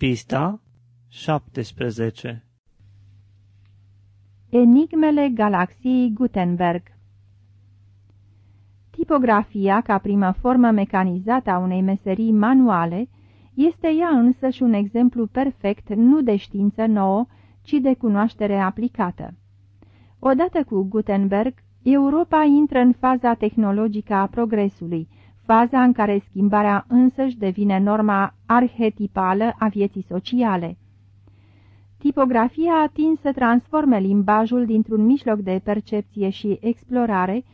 Pista 17 Enigmele galaxiei Gutenberg Tipografia, ca primă formă mecanizată a unei meserii manuale, este ea însăși un exemplu perfect nu de știință nouă, ci de cunoaștere aplicată. Odată cu Gutenberg, Europa intră în faza tehnologică a progresului, faza în care schimbarea însăși devine norma arhetipală a vieții sociale. Tipografia a atins să transforme limbajul dintr-un mijloc de percepție și explorare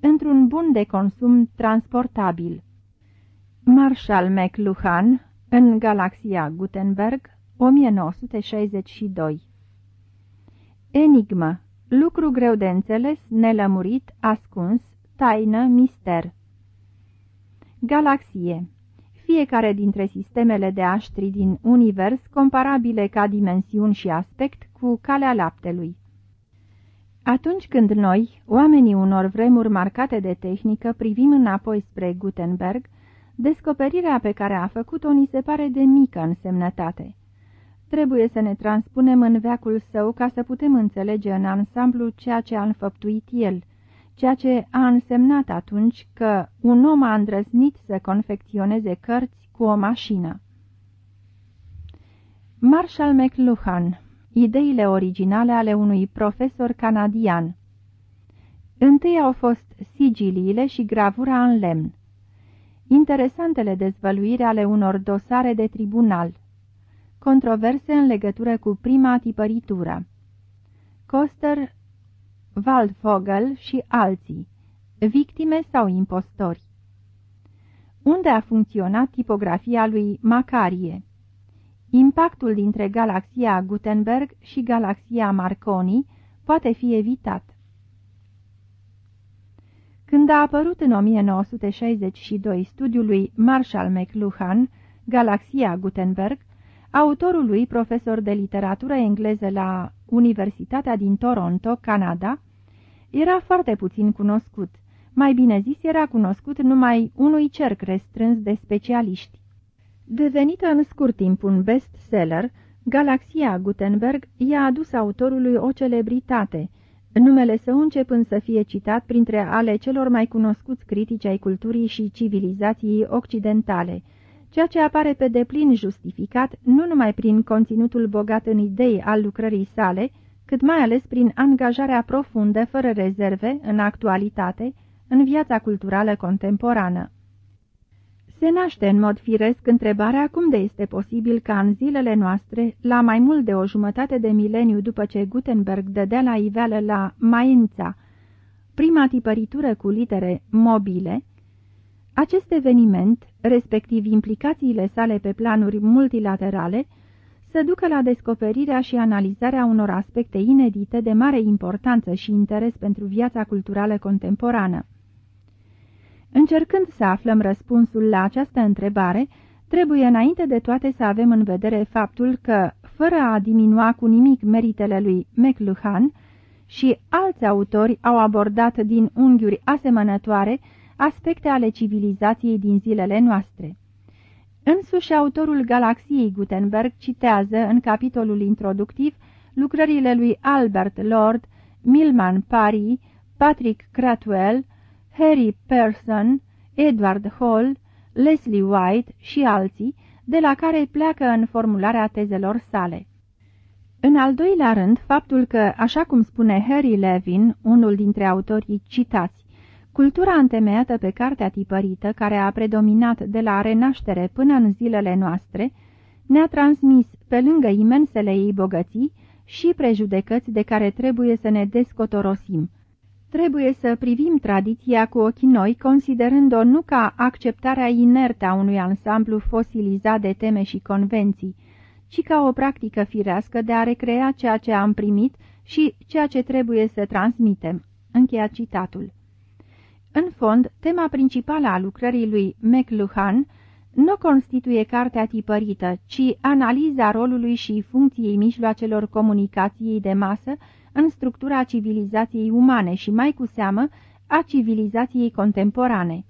într-un bun de consum transportabil. Marshall McLuhan, în Galaxia Gutenberg, 1962 Enigmă Lucru greu de înțeles, nelămurit, ascuns, taină, mister. Galaxie Fiecare dintre sistemele de aștri din univers, comparabile ca dimensiuni și aspect cu calea laptelui. Atunci când noi, oamenii unor vremuri marcate de tehnică, privim înapoi spre Gutenberg, descoperirea pe care a făcut-o ni se pare de mică însemnătate. Trebuie să ne transpunem în veacul său ca să putem înțelege în ansamblu ceea ce a înfăptuit el, ceea ce a însemnat atunci că un om a îndrăznit să confecționeze cărți cu o mașină. Marshall McLuhan Ideile originale ale unui profesor canadian Întâi au fost sigiliile și gravura în lemn. Interesantele dezvăluiri ale unor dosare de tribunal Controverse în legătură cu prima tipăritură. Coster, Waldvogel și alții. Victime sau impostori. Unde a funcționat tipografia lui Macarie? Impactul dintre galaxia Gutenberg și galaxia Marconi poate fi evitat. Când a apărut în 1962 studiul lui Marshall McLuhan, Galaxia Gutenberg, Autorul lui, profesor de literatură engleză la Universitatea din Toronto, Canada, era foarte puțin cunoscut. Mai bine zis, era cunoscut numai unui cerc restrâns de specialiști. Devenită în scurt timp un bestseller, Galaxia Gutenberg i-a adus autorului o celebritate, numele său începând să fie citat printre ale celor mai cunoscuți critici ai culturii și civilizației occidentale – ceea ce apare pe deplin justificat nu numai prin conținutul bogat în idei al lucrării sale, cât mai ales prin angajarea profundă, fără rezerve, în actualitate, în viața culturală contemporană. Se naște în mod firesc întrebarea cum de este posibil ca în zilele noastre, la mai mult de o jumătate de mileniu după ce Gutenberg dădea la iveală la Maința, prima tipăritură cu litere mobile, acest eveniment, respectiv implicațiile sale pe planuri multilaterale, să ducă la descoperirea și analizarea unor aspecte inedite de mare importanță și interes pentru viața culturală contemporană. Încercând să aflăm răspunsul la această întrebare, trebuie înainte de toate să avem în vedere faptul că, fără a diminua cu nimic meritele lui McLuhan, și alți autori au abordat din unghiuri asemănătoare aspecte ale civilizației din zilele noastre. Însuși autorul Galaxiei Gutenberg citează în capitolul introductiv lucrările lui Albert Lord, Milman Parry, Patrick Cratwell, Harry Pearson, Edward Hall, Leslie White și alții, de la care pleacă în formularea tezelor sale. În al doilea rând, faptul că, așa cum spune Harry Levin, unul dintre autorii citați, Cultura întemeiată pe cartea tipărită, care a predominat de la renaștere până în zilele noastre, ne-a transmis, pe lângă imensele ei bogății, și prejudecăți de care trebuie să ne descotorosim. Trebuie să privim tradiția cu ochii noi, considerând-o nu ca acceptarea inertă a unui ansamblu fosilizat de teme și convenții, ci ca o practică firească de a recrea ceea ce am primit și ceea ce trebuie să transmitem. Încheia citatul. În fond, tema principală a lucrării lui McLuhan nu constituie cartea tipărită, ci analiza rolului și funcției mijloacelor comunicației de masă în structura civilizației umane și, mai cu seamă, a civilizației contemporane.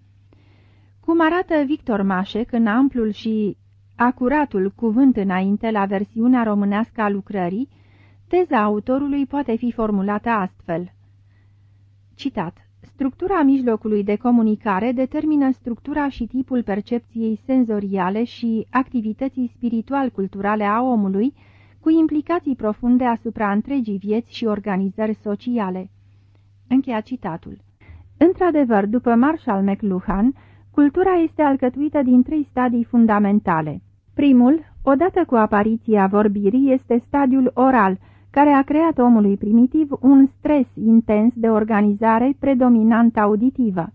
Cum arată Victor Mașec în amplul și acuratul cuvânt înainte la versiunea românească a lucrării, teza autorului poate fi formulată astfel. Citat. Structura mijlocului de comunicare determină structura și tipul percepției senzoriale și activității spiritual-culturale a omului, cu implicații profunde asupra întregii vieți și organizări sociale. Încheia citatul. Într-adevăr, după Marshall McLuhan, cultura este alcătuită din trei stadii fundamentale. Primul, odată cu apariția vorbirii, este stadiul oral, care a creat omului primitiv un stres intens de organizare predominant auditivă.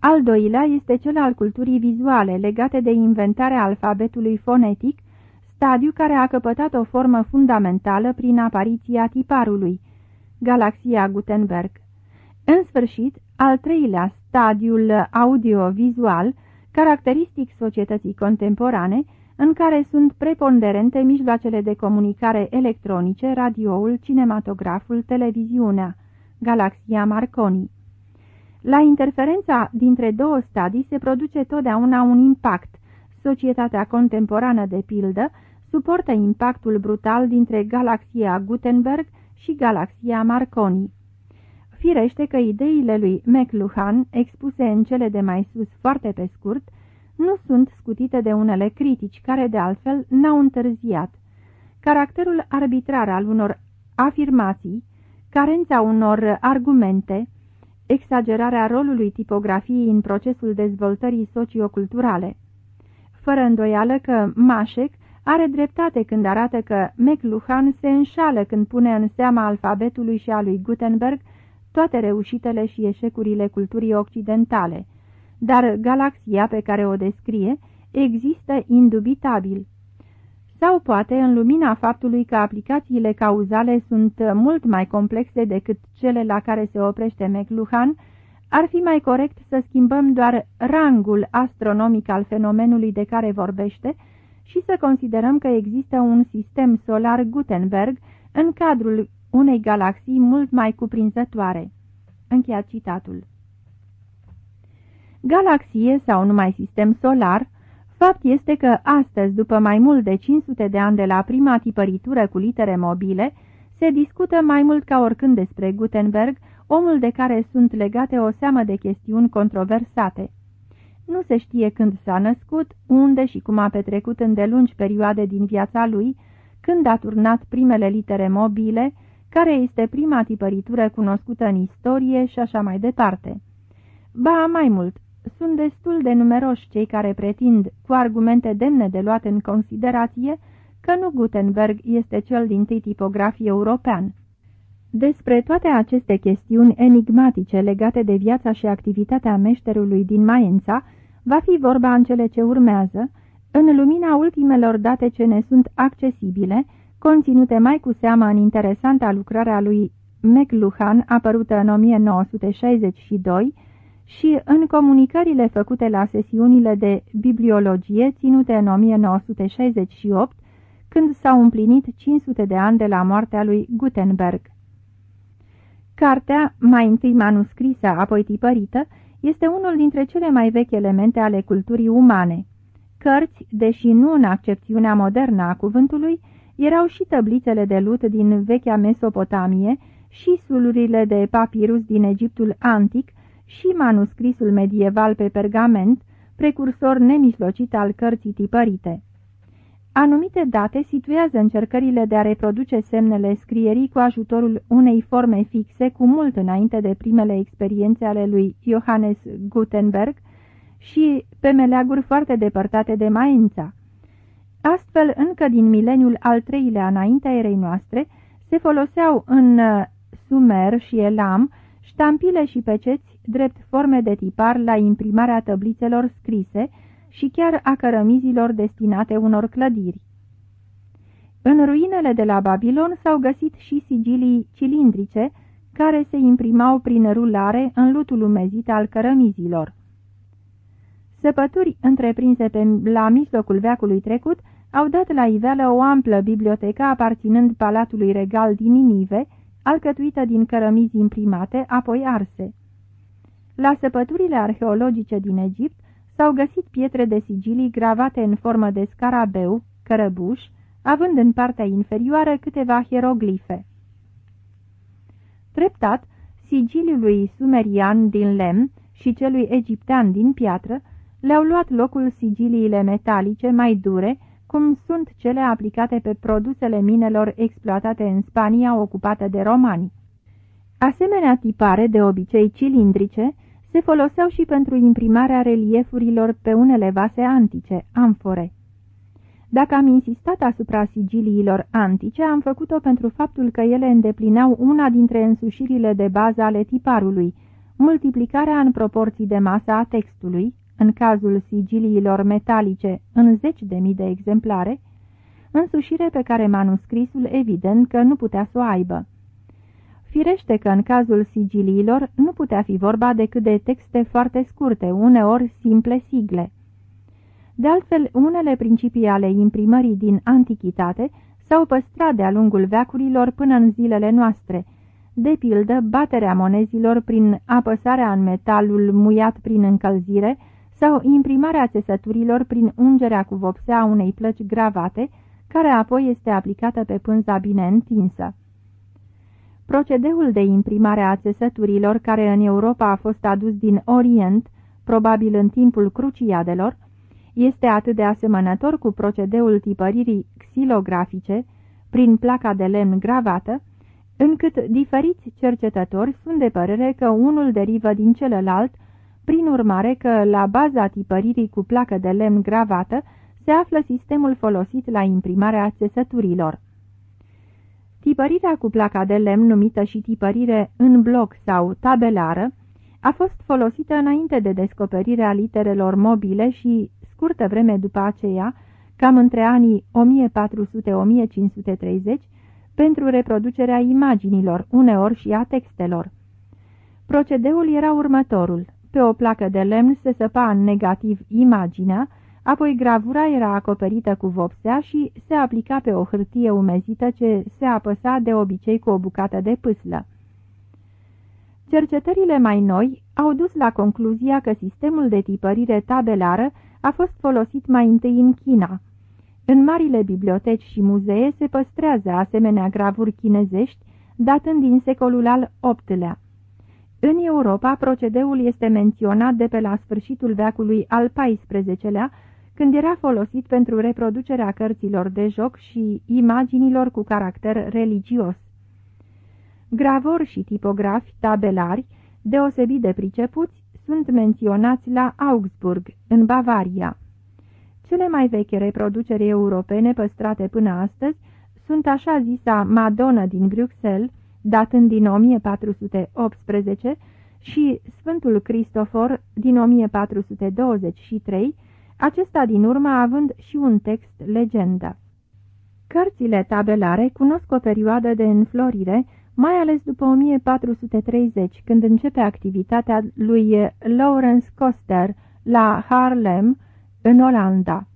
Al doilea este cel al culturii vizuale, legate de inventarea alfabetului fonetic, stadiu care a căpătat o formă fundamentală prin apariția tiparului, galaxia Gutenberg. În sfârșit, al treilea, stadiul audio-vizual, caracteristic societății contemporane, în care sunt preponderente mijloacele de comunicare electronice, radioul, cinematograful, televiziunea, galaxia Marconi. La interferența dintre două stadii se produce totdeauna un impact. Societatea contemporană, de pildă, suportă impactul brutal dintre galaxia Gutenberg și galaxia Marconi. Firește că ideile lui McLuhan, expuse în cele de mai sus foarte pe scurt, nu sunt scutite de unele critici, care de altfel n-au întârziat. Caracterul arbitrar al unor afirmații, carența unor argumente, exagerarea rolului tipografiei în procesul dezvoltării socioculturale. Fără îndoială că Mașec are dreptate când arată că McLuhan se înșală când pune în seama alfabetului și a lui Gutenberg toate reușitele și eșecurile culturii occidentale, dar galaxia pe care o descrie există indubitabil. Sau poate în lumina faptului că aplicațiile cauzale sunt mult mai complexe decât cele la care se oprește McLuhan, ar fi mai corect să schimbăm doar rangul astronomic al fenomenului de care vorbește și să considerăm că există un sistem solar Gutenberg în cadrul unei galaxii mult mai cuprinzătoare. Încheiat citatul. Galaxie sau numai sistem solar, fapt este că astăzi, după mai mult de 500 de ani de la prima tipăritură cu litere mobile, se discută mai mult ca oricând despre Gutenberg, omul de care sunt legate o seamă de chestiuni controversate. Nu se știe când s-a născut, unde și cum a petrecut îndelungi perioade din viața lui, când a turnat primele litere mobile, care este prima tipăritură cunoscută în istorie și așa mai departe. Ba, mai mult, sunt destul de numeroși cei care pretind, cu argumente demne de luat în considerație, că nu Gutenberg este cel din tâi tipografie european. Despre toate aceste chestiuni enigmatice legate de viața și activitatea meșterului din Maența, va fi vorba în cele ce urmează, în lumina ultimelor date ce ne sunt accesibile, conținute mai cu seamă în interesanta lucrarea lui McLuhan, apărută în 1962, și în comunicările făcute la sesiunile de bibliologie ținute în 1968, când s-au împlinit 500 de ani de la moartea lui Gutenberg. Cartea, mai întâi manuscrisă, apoi tipărită, este unul dintre cele mai vechi elemente ale culturii umane. Cărți, deși nu în accepțiunea modernă a cuvântului, erau și tăblițele de lut din vechea Mesopotamie și sulurile de papirus din Egiptul antic și manuscrisul medieval pe pergament, precursor nemislocit al cărții tipărite. Anumite date situează încercările de a reproduce semnele scrierii cu ajutorul unei forme fixe cu mult înainte de primele experiențe ale lui Johannes Gutenberg și pe meleaguri foarte depărtate de Maința. Astfel, încă din mileniul al treilea înaintea erei noastre, se foloseau în uh, Sumer și Elam ștampile și peceți drept forme de tipar la imprimarea tăblițelor scrise și chiar a cărămizilor destinate unor clădiri. În ruinele de la Babilon s-au găsit și sigilii cilindrice, care se imprimau prin rulare în lutul umezit al cărămizilor. Săpături întreprinse pe la mijlocul veacului trecut au dat la iveală o amplă bibliotecă aparținând Palatului Regal din Ninive, alcătuită din cărămizi imprimate, apoi arse. La săpăturile arheologice din Egipt s-au găsit pietre de sigilii gravate în formă de scarabeu, cărăbuș, având în partea inferioară câteva hieroglife. Treptat, sigiliul lui sumerian din lemn și celui egiptean din piatră le-au luat locul sigiliile metalice mai dure, cum sunt cele aplicate pe produsele minelor exploatate în Spania ocupată de romani. Asemenea tipare, de obicei cilindrice, se foloseau și pentru imprimarea reliefurilor pe unele vase antice, amfore. Dacă am insistat asupra sigiliilor antice, am făcut-o pentru faptul că ele îndeplineau una dintre însușirile de bază ale tiparului, multiplicarea în proporții de masă a textului, în cazul sigiliilor metalice în zeci de mii de exemplare, însușire pe care manuscrisul evident că nu putea să o aibă. Firește că în cazul sigiliilor nu putea fi vorba decât de texte foarte scurte, uneori simple sigle. De altfel, unele principii ale imprimării din antichitate s-au păstrat de-a lungul veacurilor până în zilele noastre, de pildă baterea monezilor prin apăsarea în metalul muiat prin încălzire sau imprimarea țesăturilor prin ungerea cu vopsea unei plăci gravate, care apoi este aplicată pe pânza bine întinsă. Procedeul de imprimare a țesăturilor, care în Europa a fost adus din Orient, probabil în timpul cruciadelor, este atât de asemănător cu procedeul tipăririi xilografice, prin placa de lemn gravată, încât diferiți cercetători sunt de părere că unul derivă din celălalt, prin urmare că la baza tipăririi cu placă de lemn gravată se află sistemul folosit la imprimarea țesăturilor. Tipărirea cu placa de lemn, numită și tipărire în bloc sau tabelară, a fost folosită înainte de descoperirea literelor mobile și, scurtă vreme după aceea, cam între anii 1400-1530, pentru reproducerea imaginilor, uneori și a textelor. Procedeul era următorul. Pe o placă de lemn se săpa în negativ imaginea, apoi gravura era acoperită cu vopsea și se aplica pe o hârtie umezită ce se apăsa de obicei cu o bucată de pâslă. Cercetările mai noi au dus la concluzia că sistemul de tipărire tabelară a fost folosit mai întâi în China. În marile biblioteci și muzee se păstrează asemenea gravuri chinezești, datând din secolul al VIII-lea. În Europa, procedeul este menționat de pe la sfârșitul veacului al XIV-lea, când era folosit pentru reproducerea cărților de joc și imaginilor cu caracter religios. Gravori și tipografi tabelari, deosebit de pricepuți, sunt menționați la Augsburg, în Bavaria. Cele mai vechi reproduceri europene păstrate până astăzi sunt așa zisa Madonna din Bruxelles, datând din 1418, și Sfântul Cristofor din 1423, acesta din urmă având și un text legendă. Cărțile tabelare cunosc o perioadă de înflorire, mai ales după 1430, când începe activitatea lui Lawrence Coster la Haarlem, în Olanda.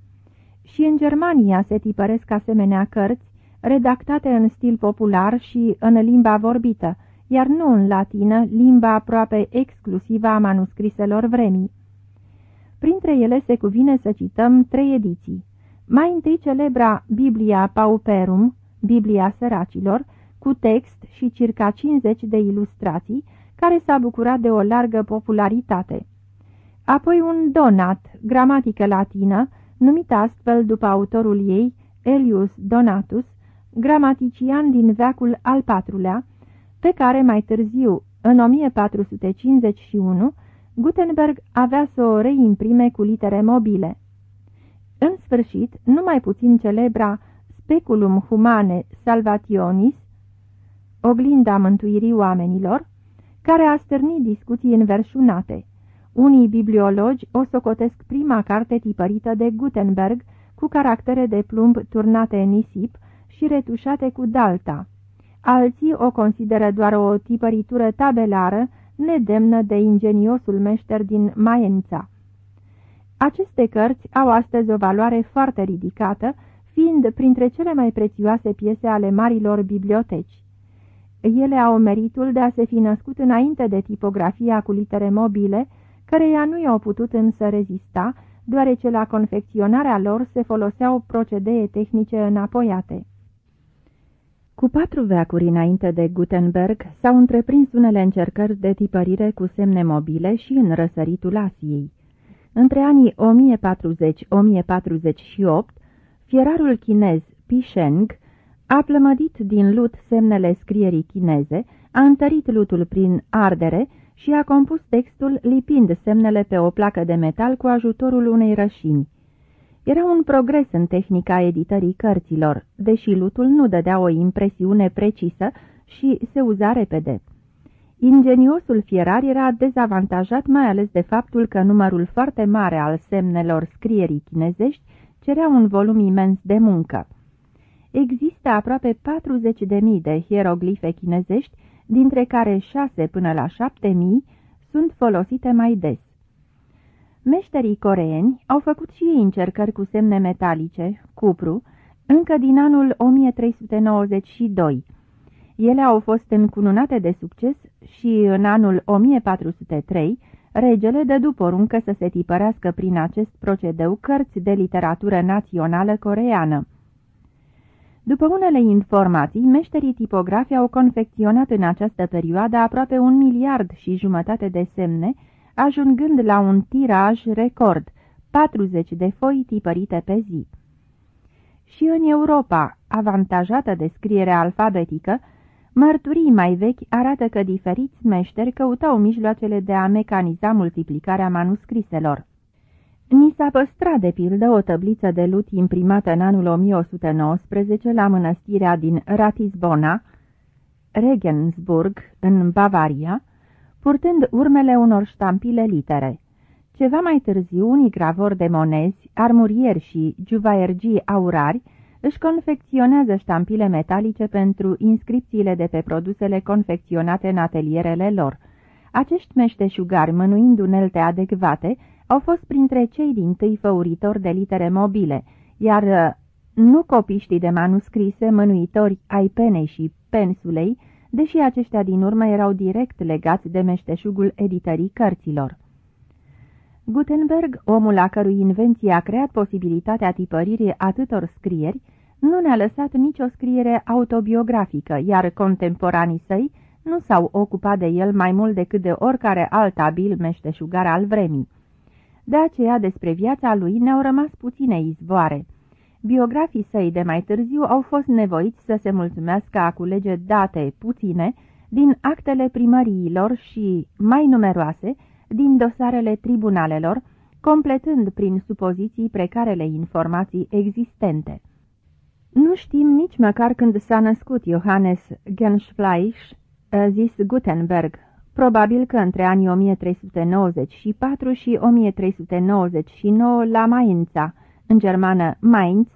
Și în Germania se tipăresc asemenea cărți, redactate în stil popular și în limba vorbită, iar nu în latină, limba aproape exclusivă a manuscriselor vremii. Printre ele se cuvine să cităm trei ediții. Mai întâi celebra Biblia Pauperum, Biblia săracilor, cu text și circa 50 de ilustrații, care s-a bucurat de o largă popularitate. Apoi un donat, gramatică latină, numit astfel după autorul ei, Elius Donatus, gramatician din veacul al patrulea, pe care mai târziu, în 1451, Gutenberg avea să o reimprime cu litere mobile. În sfârșit, numai puțin celebra Speculum Humane Salvationis, oglinda mântuirii oamenilor, care a stârnit discuții înverșunate. Unii bibliologi o socotesc prima carte tipărită de Gutenberg, cu caractere de plumb turnate în nisip și retușate cu dalta. Alții o consideră doar o tipăritură tabelară, nedemnă de ingeniosul meșter din Maiența. Aceste cărți au astăzi o valoare foarte ridicată, fiind printre cele mai prețioase piese ale marilor biblioteci. Ele au meritul de a se fi născut înainte de tipografia cu litere mobile, căreia nu i-au putut însă rezista, deoarece la confecționarea lor se foloseau procedee tehnice înapoiate. Cu patru veacuri înainte de Gutenberg s-au întreprins unele încercări de tipărire cu semne mobile și în răsăritul Asiei. Între anii 1040-1048, fierarul chinez Pisheng a plămădit din lut semnele scrierii chineze, a întărit lutul prin ardere și a compus textul lipind semnele pe o placă de metal cu ajutorul unei rășini. Era un progres în tehnica editării cărților, deși lutul nu dădea o impresiune precisă și se uza repede. Ingeniosul fierar era dezavantajat mai ales de faptul că numărul foarte mare al semnelor scrierii chinezești cerea un volum imens de muncă. Există aproape 40.000 de hieroglife chinezești, dintre care 6 până la 7.000 sunt folosite mai des. Meșterii coreeni au făcut și ei încercări cu semne metalice, cupru, încă din anul 1392. Ele au fost încununate de succes și în anul 1403 regele dădu poruncă să se tipărească prin acest procedeu cărți de literatură națională coreeană. După unele informații, meșterii tipografi au confecționat în această perioadă aproape un miliard și jumătate de semne, ajungând la un tiraj record, 40 de foi tipărite pe zi. Și în Europa, avantajată de scrierea alfabetică, mărturii mai vechi arată că diferiți meșteri căutau mijloacele de a mecaniza multiplicarea manuscriselor. Ni s-a păstrat, de pildă, o tăbliță de lut imprimată în anul 1119 la mănăstirea din Ratisbona, Regensburg, în Bavaria, purtând urmele unor ștampile litere. Ceva mai târziu, unii gravori de monezi, armurieri și juvaergii aurari își confecționează ștampile metalice pentru inscripțiile de pe produsele confecționate în atelierele lor. Acești meșteșugari, mânuind unelte adecvate, au fost printre cei din tâi făuritori de litere mobile, iar uh, nu copiștii de manuscrise, mânuitori ai penei și pensulei, deși aceștia din urmă erau direct legați de meșteșugul editării cărților. Gutenberg, omul a cărui invenție a creat posibilitatea tipăririi atâtor scrieri, nu ne-a lăsat nicio scriere autobiografică, iar contemporanii săi nu s-au ocupat de el mai mult decât de oricare alt abil meșteșugar al vremii. De aceea, despre viața lui ne-au rămas puține izvoare. Biografii săi de mai târziu au fost nevoiți să se mulțumească a culege date puține din actele primăriilor și, mai numeroase, din dosarele tribunalelor, completând prin supoziții precarele informații existente. Nu știm nici măcar când s-a născut Johannes Genschfleisch, zis Gutenberg, Probabil că între anii 1394 și 1399 la Mainza, în germană Mainz,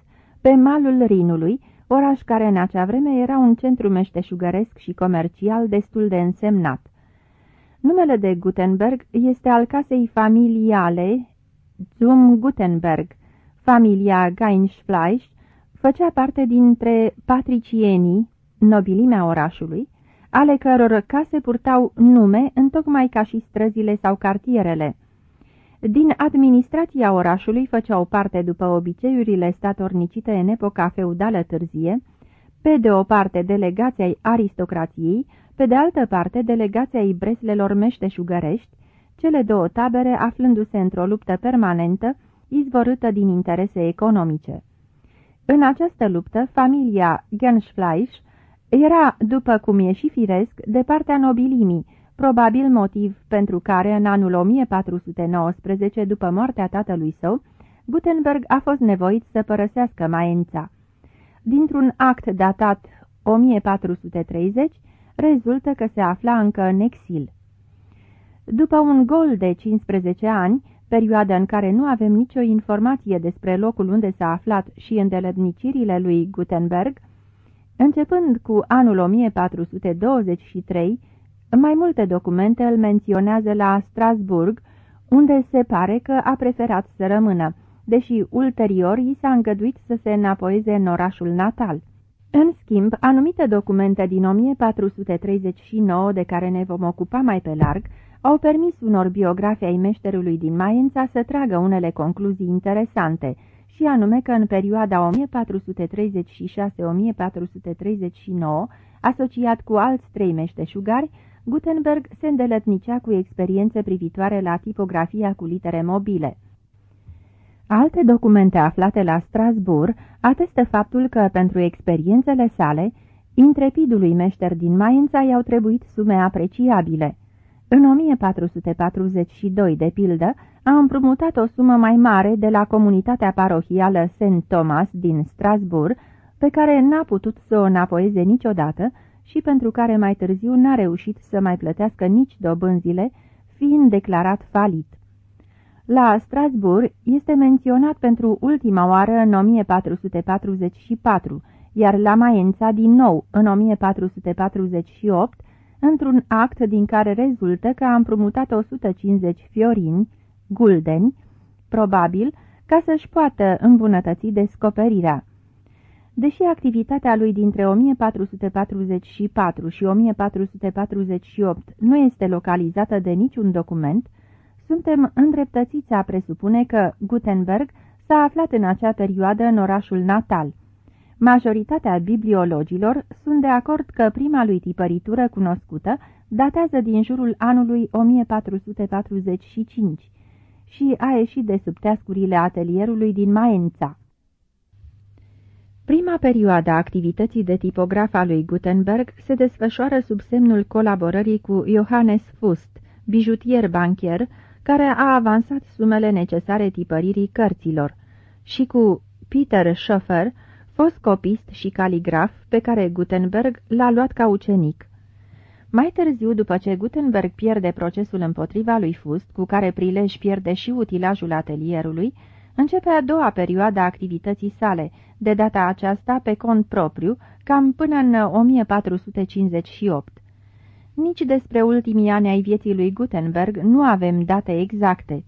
pe malul Rinului, oraș care în acea vreme era un centru meșteșugăresc și comercial destul de însemnat. Numele de Gutenberg este al casei familiale Zum Gutenberg. Familia Geinschfleisch făcea parte dintre patricienii, nobilimea orașului, ale căror case purtau nume întocmai ca și străzile sau cartierele. Din administrația orașului făceau parte după obiceiurile statornicite în epoca feudală târzie, pe de o parte delegația aristocrației, pe de altă parte delegația breslelor meșteșugărești, cele două tabere aflându-se într-o luptă permanentă, izvorâtă din interese economice. În această luptă, familia Genschfleisch era, după cum e și firesc, de partea nobilimii, probabil motiv pentru care în anul 1419, după moartea tatălui său, Gutenberg a fost nevoit să părăsească Maința. Dintr-un act datat 1430, rezultă că se afla încă în exil. După un gol de 15 ani, perioada în care nu avem nicio informație despre locul unde s-a aflat și îndeletnicirile lui Gutenberg, Începând cu anul 1423, mai multe documente îl menționează la Strasburg, unde se pare că a preferat să rămână, deși ulterior i s-a îngăduit să se înapoieze în orașul natal. În schimb, anumite documente din 1439, de care ne vom ocupa mai pe larg, au permis unor biografi ai meșterului din Maiența să tragă unele concluzii interesante, și anume că în perioada 1436-1439, asociat cu alți trei meșteșugari, Gutenberg se îndelătnicea cu experiențe privitoare la tipografia cu litere mobile. Alte documente aflate la Strasbourg atestă faptul că, pentru experiențele sale, intrepidului meșter din Maința i-au trebuit sume apreciabile. În 1442, de pildă, a împrumutat o sumă mai mare de la comunitatea parohială St. Thomas din Strasbourg, pe care n-a putut să o înapoieze niciodată și pentru care mai târziu n-a reușit să mai plătească nici dobânzile, fiind declarat falit. La Strasbourg este menționat pentru ultima oară în 1444, iar la Maiența din nou în 1448, într-un act din care rezultă că a împrumutat 150 fiorini, guldeni, probabil, ca să-și poată îmbunătăți descoperirea. Deși activitatea lui dintre 1444 și 1448 nu este localizată de niciun document, suntem îndreptățiți a presupune că Gutenberg s-a aflat în acea perioadă în orașul natal. Majoritatea bibliologilor sunt de acord că prima lui tipăritură cunoscută datează din jurul anului 1445 și a ieșit de sub teascurile atelierului din Maența. Prima perioadă a activității de tipograf a lui Gutenberg se desfășoară sub semnul colaborării cu Johannes Fust, bijutier banchier, care a avansat sumele necesare tipăririi cărților, și cu Peter Schoeffer, fost copist și caligraf, pe care Gutenberg l-a luat ca ucenic. Mai târziu, după ce Gutenberg pierde procesul împotriva lui Fust, cu care prilej pierde și utilajul atelierului, începe a doua perioadă a activității sale, de data aceasta pe cont propriu, cam până în 1458. Nici despre ultimii ani ai vieții lui Gutenberg nu avem date exacte.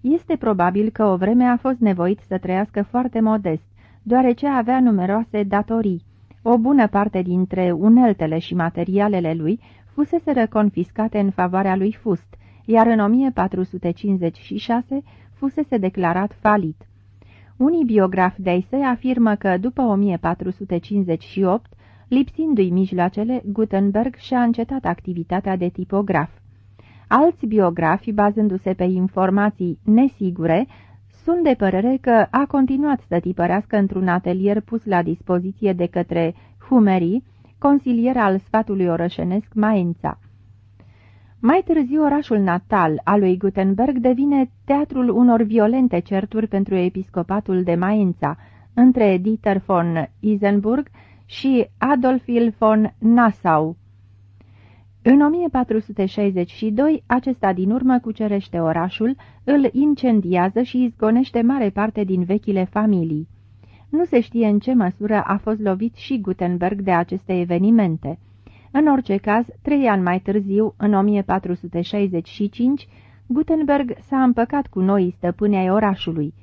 Este probabil că o vreme a fost nevoit să trăiască foarte modest, deoarece avea numeroase datorii. O bună parte dintre uneltele și materialele lui fuseseră confiscate în favoarea lui Fust, iar în 1456 fusese declarat falit. Unii biografi de săi afirmă că după 1458, lipsindu-i mijloacele, Gutenberg și-a încetat activitatea de tipograf. Alți biografi, bazându-se pe informații nesigure, sunt de părere că a continuat să tipărească într-un atelier pus la dispoziție de către Humeri, consilier al sfatului orășenesc Maința. Mai târziu, orașul natal al lui Gutenberg devine teatrul unor violente certuri pentru episcopatul de Maința, între Dieter von Isenburg și Adolfil von Nassau. În 1462, acesta din urmă cucerește orașul, îl incendiază și izgonește mare parte din vechile familii. Nu se știe în ce măsură a fost lovit și Gutenberg de aceste evenimente. În orice caz, trei ani mai târziu, în 1465, Gutenberg s-a împăcat cu noi stăpâni ai orașului.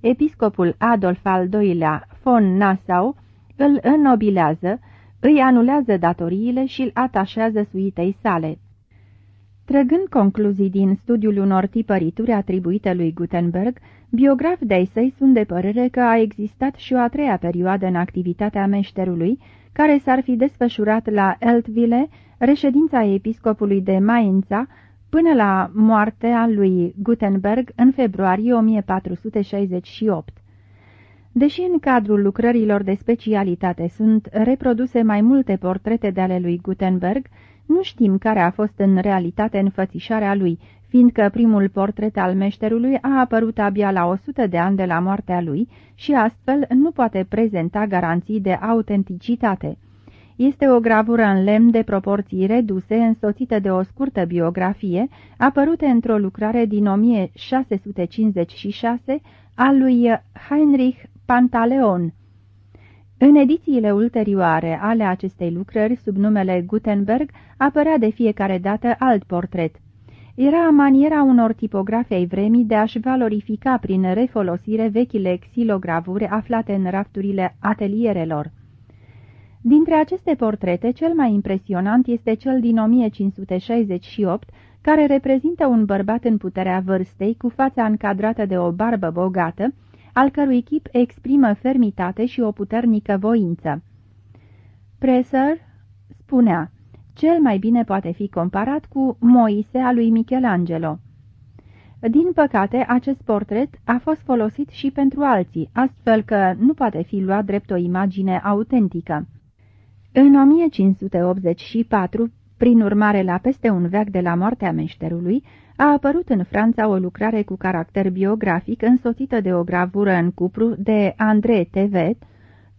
Episcopul Adolf al II-lea von Nassau îl înnobilează, îi anulează datoriile și îl atașează suitei sale. Trăgând concluzii din studiul unor tipărituri atribuite lui Gutenberg, biografi de săi sunt de părere că a existat și o a treia perioadă în activitatea meșterului, care s-ar fi desfășurat la Eltville, reședința episcopului de Mainza, până la moartea lui Gutenberg în februarie 1468. Deși în cadrul lucrărilor de specialitate sunt reproduse mai multe portrete de ale lui Gutenberg, nu știm care a fost în realitate înfățișarea lui, fiindcă primul portret al meșterului a apărut abia la 100 de ani de la moartea lui și astfel nu poate prezenta garanții de autenticitate. Este o gravură în lemn de proporții reduse, însoțită de o scurtă biografie, apărută într-o lucrare din 1656 a lui Heinrich Pantaleon. În edițiile ulterioare ale acestei lucrări, sub numele Gutenberg, apărea de fiecare dată alt portret. Era maniera unor tipografe ai vremii de a-și valorifica prin refolosire vechile xilogravuri aflate în rafturile atelierelor. Dintre aceste portrete, cel mai impresionant este cel din 1568, care reprezintă un bărbat în puterea vârstei, cu fața încadrată de o barbă bogată, al cărui chip exprimă fermitate și o puternică voință. Presser spunea, cel mai bine poate fi comparat cu Moise a lui Michelangelo. Din păcate, acest portret a fost folosit și pentru alții, astfel că nu poate fi luat drept o imagine autentică. În 1584, prin urmare la peste un veac de la moartea meșterului, a apărut în Franța o lucrare cu caracter biografic însoțită de o gravură în cupru de André Tevet,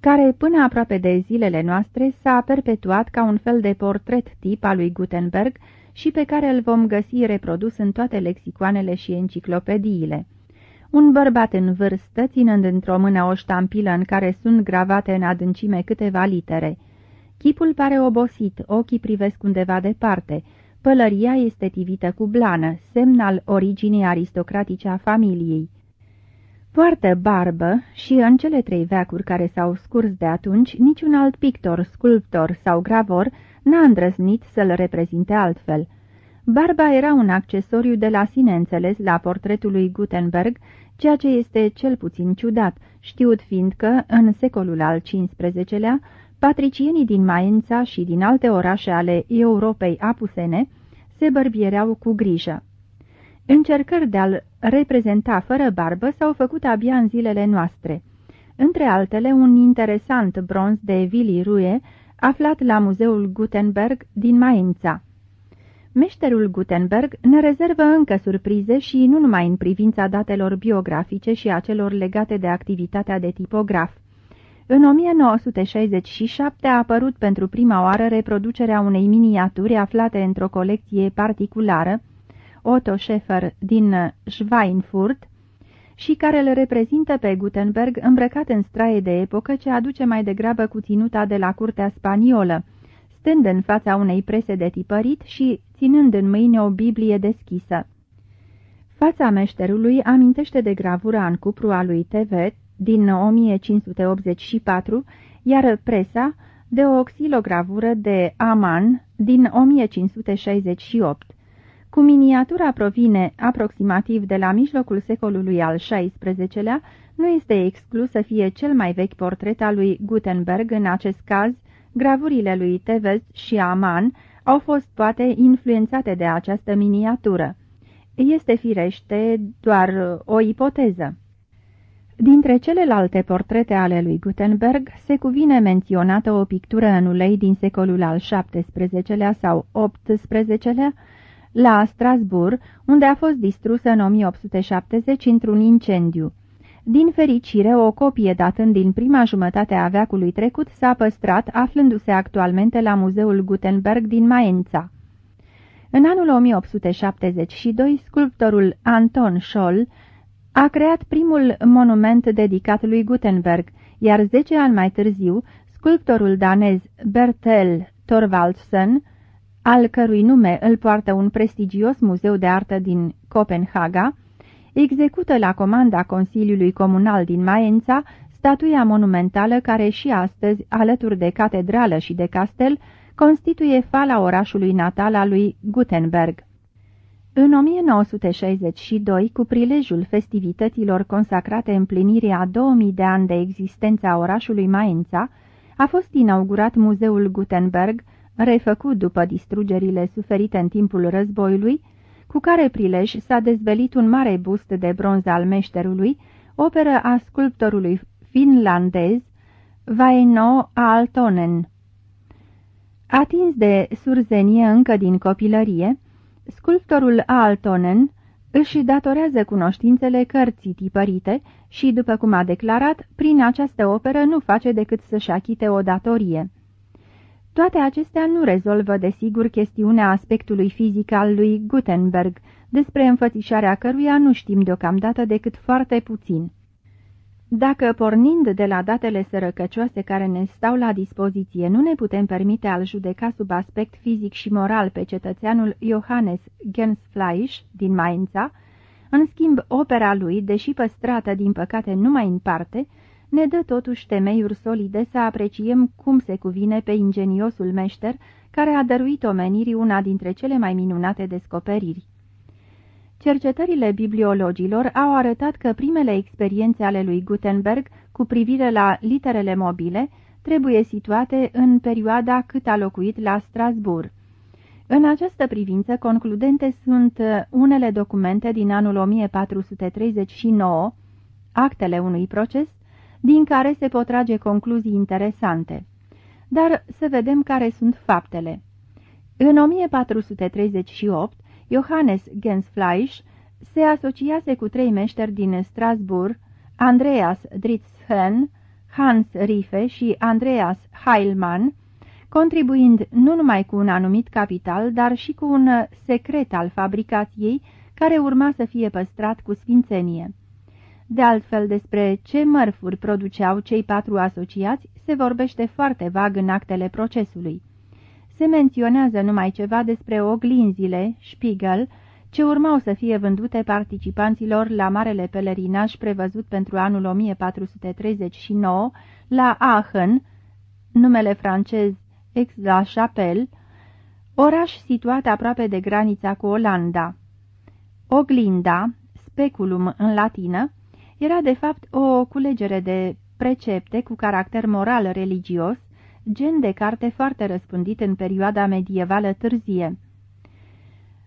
care până aproape de zilele noastre s-a perpetuat ca un fel de portret tip al lui Gutenberg și pe care îl vom găsi reprodus în toate lexicoanele și enciclopediile. Un bărbat în vârstă, ținând într-o mână o ștampilă în care sunt gravate în adâncime câteva litere. Chipul pare obosit, ochii privesc undeva departe, pălăria este tivită cu blană, semn al originii aristocratice a familiei. Poartă barbă și în cele trei veacuri care s-au scurs de atunci, niciun alt pictor, sculptor sau gravor n-a îndrăznit să-l reprezinte altfel. Barba era un accesoriu de la sine înțeles la portretul lui Gutenberg, ceea ce este cel puțin ciudat, știut fiindcă, în secolul al XV-lea, patricienii din Maința și din alte orașe ale Europei apusene se bărbiereau cu grijă. Încercări de a-l reprezenta fără barbă s-au făcut abia în zilele noastre. Între altele, un interesant bronz de Vili Rue, aflat la Muzeul Gutenberg din Maința. Meșterul Gutenberg ne rezervă încă surprize și nu numai în privința datelor biografice și a celor legate de activitatea de tipograf. În 1967 a apărut pentru prima oară reproducerea unei miniaturi aflate într-o colecție particulară, Otto Schäfer din Schweinfurt, și care îl reprezintă pe Gutenberg îmbrăcat în straie de epocă ce aduce mai degrabă cu ținuta de la curtea spaniolă, stând în fața unei prese de tipărit și ținând în mâine o Biblie deschisă. Fața meșterului amintește de gravura în cupru a lui Tevet din 1584, iar presa de o xilogravură de Aman din 1568. Cu miniatura provine aproximativ de la mijlocul secolului al XVI-lea, nu este exclus să fie cel mai vechi portret al lui Gutenberg, în acest caz, gravurile lui Tevez și Aman au fost poate influențate de această miniatură. Este firește doar o ipoteză. Dintre celelalte portrete ale lui Gutenberg se cuvine menționată o pictură în ulei din secolul al XVII-lea sau XVIII-lea, la Strasbourg, unde a fost distrusă în 1870 într-un incendiu. Din fericire, o copie datând din prima jumătate a veacului trecut s-a păstrat, aflându-se actualmente la Muzeul Gutenberg din Mainza. În anul 1872, sculptorul Anton Scholl a creat primul monument dedicat lui Gutenberg, iar zece ani mai târziu, sculptorul danez Bertel Thorvaldsen al cărui nume îl poartă un prestigios muzeu de artă din Copenhaga, execută la comanda Consiliului Comunal din Maența statuia monumentală care și astăzi, alături de catedrală și de castel, constituie fala orașului natal al lui Gutenberg. În 1962, cu prilejul festivităților consacrate împlinirii a 2000 de ani de existența a orașului Maența, a fost inaugurat Muzeul Gutenberg, refăcut după distrugerile suferite în timpul războiului, cu care prilej s-a dezvelit un mare bust de bronz al meșterului, operă a sculptorului finlandez Vaino Aaltonen. Atins de surzenie încă din copilărie, sculptorul Aaltonen își datorează cunoștințele cărții tipărite și, după cum a declarat, prin această operă nu face decât să-și achite o datorie. Toate acestea nu rezolvă, desigur, chestiunea aspectului fizic al lui Gutenberg, despre înfățișarea căruia nu știm deocamdată decât foarte puțin. Dacă, pornind de la datele sărăcăcioase care ne stau la dispoziție, nu ne putem permite al judeca sub aspect fizic și moral pe cetățeanul Johannes Gensfleisch din Mainza, în schimb, opera lui, deși păstrată din păcate numai în parte, ne dă totuși temeiuri solide să apreciem cum se cuvine pe ingeniosul meșter care a dăruit omenirii una dintre cele mai minunate descoperiri. Cercetările bibliologilor au arătat că primele experiențe ale lui Gutenberg cu privire la literele mobile trebuie situate în perioada cât a locuit la Strasbourg. În această privință, concludente sunt unele documente din anul 1439, actele unui proces, din care se pot trage concluzii interesante. Dar să vedem care sunt faptele. În 1438, Johannes Gensfleisch se asociase cu trei meșteri din Strasbourg, Andreas Dritzhen, Hans Riffe și Andreas Heilmann, contribuind nu numai cu un anumit capital, dar și cu un secret al fabricației, care urma să fie păstrat cu sfințenie. De altfel, despre ce mărfuri produceau cei patru asociați se vorbește foarte vag în actele procesului. Se menționează numai ceva despre oglinzile, Spiegel, ce urmau să fie vândute participanților la marele pelerinaj prevăzut pentru anul 1439 la Aachen, numele francez Aix-la-Chapelle, oraș situat aproape de granița cu Olanda. Oglinda, speculum în latină, era de fapt o culegere de precepte cu caracter moral religios, gen de carte foarte răspândit în perioada medievală târzie.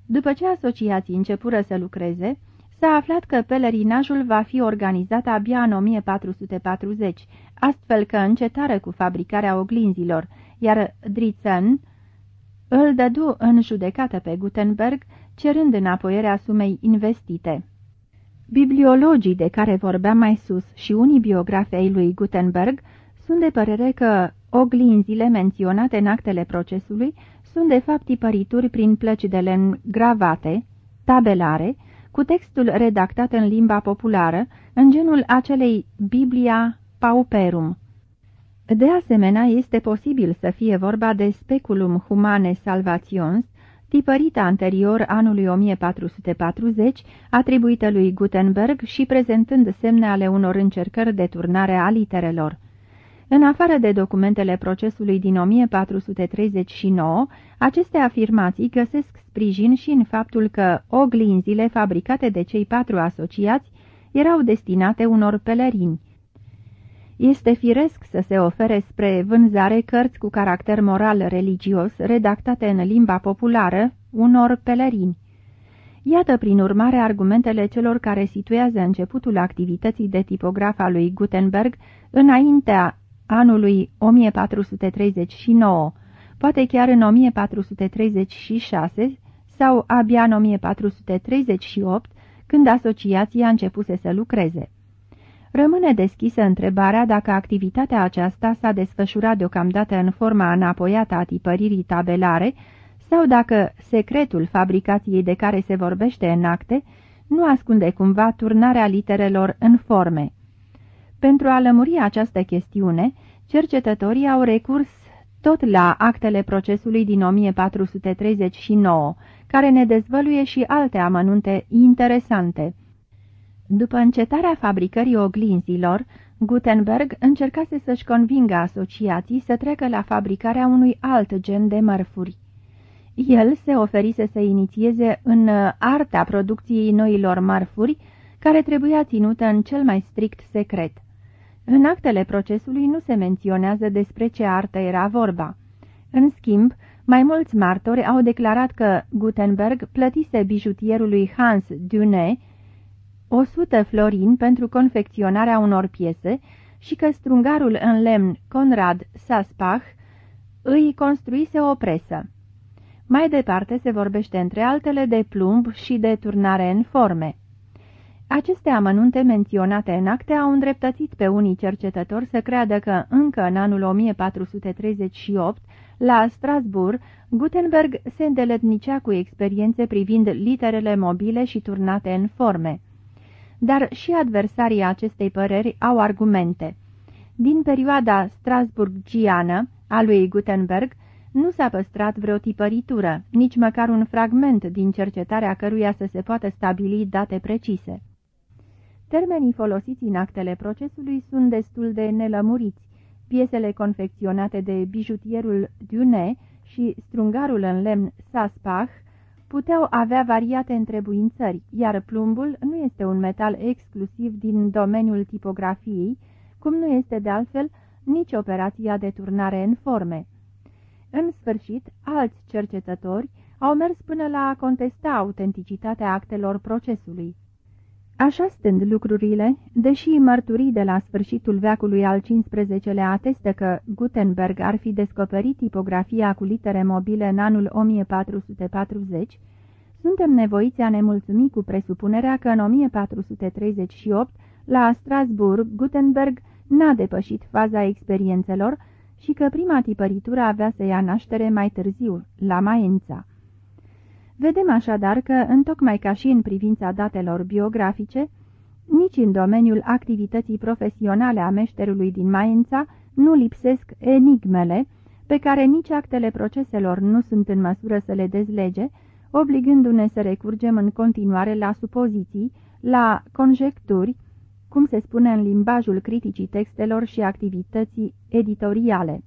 După ce asociații începură să lucreze, s-a aflat că pelerinajul va fi organizat abia în 1440, astfel că încetară cu fabricarea oglinzilor, iar Dritzen îl dădu în judecată pe Gutenberg, cerând înapoierea sumei investite. Bibliologii de care vorbeam mai sus și unii biografi ai lui Gutenberg sunt de părere că oglinzile menționate în actele procesului sunt de fapt tipărituri prin plăci de lemn gravate, tabelare, cu textul redactat în limba populară, în genul acelei Biblia Pauperum. De asemenea, este posibil să fie vorba de Speculum Humane Salvations, tipărită anterior anului 1440, atribuită lui Gutenberg și prezentând semne ale unor încercări de turnare a literelor. În afară de documentele procesului din 1439, aceste afirmații găsesc sprijin și în faptul că oglinzile fabricate de cei patru asociați erau destinate unor pelerini. Este firesc să se ofere spre vânzare cărți cu caracter moral-religios, redactate în limba populară, unor pelerini. Iată prin urmare argumentele celor care situează începutul activității de tipograf a lui Gutenberg înaintea anului 1439, poate chiar în 1436 sau abia în 1438, când asociația începuse să lucreze. Rămâne deschisă întrebarea dacă activitatea aceasta s-a desfășurat deocamdată în forma înapoiată a tipăririi tabelare sau dacă secretul fabricației de care se vorbește în acte nu ascunde cumva turnarea literelor în forme. Pentru a lămuri această chestiune, cercetătorii au recurs tot la actele procesului din 1439, care ne dezvăluie și alte amănunte interesante. După încetarea fabricării oglinzilor, Gutenberg încercase să-și convingă asociații să treacă la fabricarea unui alt gen de mărfuri. El se oferise să inițieze în arta producției noilor mărfuri, care trebuia ținută în cel mai strict secret. În actele procesului nu se menționează despre ce artă era vorba. În schimb, mai mulți martori au declarat că Gutenberg plătise bijutierului Hans Dunet 100 florin pentru confecționarea unor piese și că strungarul în lemn Conrad Saspach îi construise o presă. Mai departe se vorbește între altele de plumb și de turnare în forme. Aceste amănunte menționate în acte au îndreptățit pe unii cercetători să creadă că încă în anul 1438, la Strasbourg, Gutenberg se îndeletnicea cu experiențe privind literele mobile și turnate în forme. Dar și adversarii acestei păreri au argumente. Din perioada strasburgiană a lui Gutenberg, nu s-a păstrat vreo tipăritură, nici măcar un fragment din cercetarea căruia să se poată stabili date precise. Termenii folosiți în actele procesului sunt destul de nelămuriți. Piesele confecționate de bijutierul Dune și strungarul în lemn Saspach puteau avea variate întrebuințări, iar plumbul nu este un metal exclusiv din domeniul tipografiei, cum nu este de altfel nici operația de turnare în forme. În sfârșit, alți cercetători au mers până la a contesta autenticitatea actelor procesului. Așa stând lucrurile, deși mărturii de la sfârșitul veacului al XV-lea atestă că Gutenberg ar fi descoperit tipografia cu litere mobile în anul 1440, suntem nevoiți a ne mulțumi cu presupunerea că în 1438, la Strasburg, Gutenberg n-a depășit faza experiențelor și că prima tipăritură avea să ia naștere mai târziu, la Maența. Vedem așadar că, întocmai ca și în privința datelor biografice, nici în domeniul activității profesionale a meșterului din Maența nu lipsesc enigmele, pe care nici actele proceselor nu sunt în măsură să le dezlege, obligându-ne să recurgem în continuare la supoziții, la conjecturi, cum se spune în limbajul criticii textelor și activității editoriale.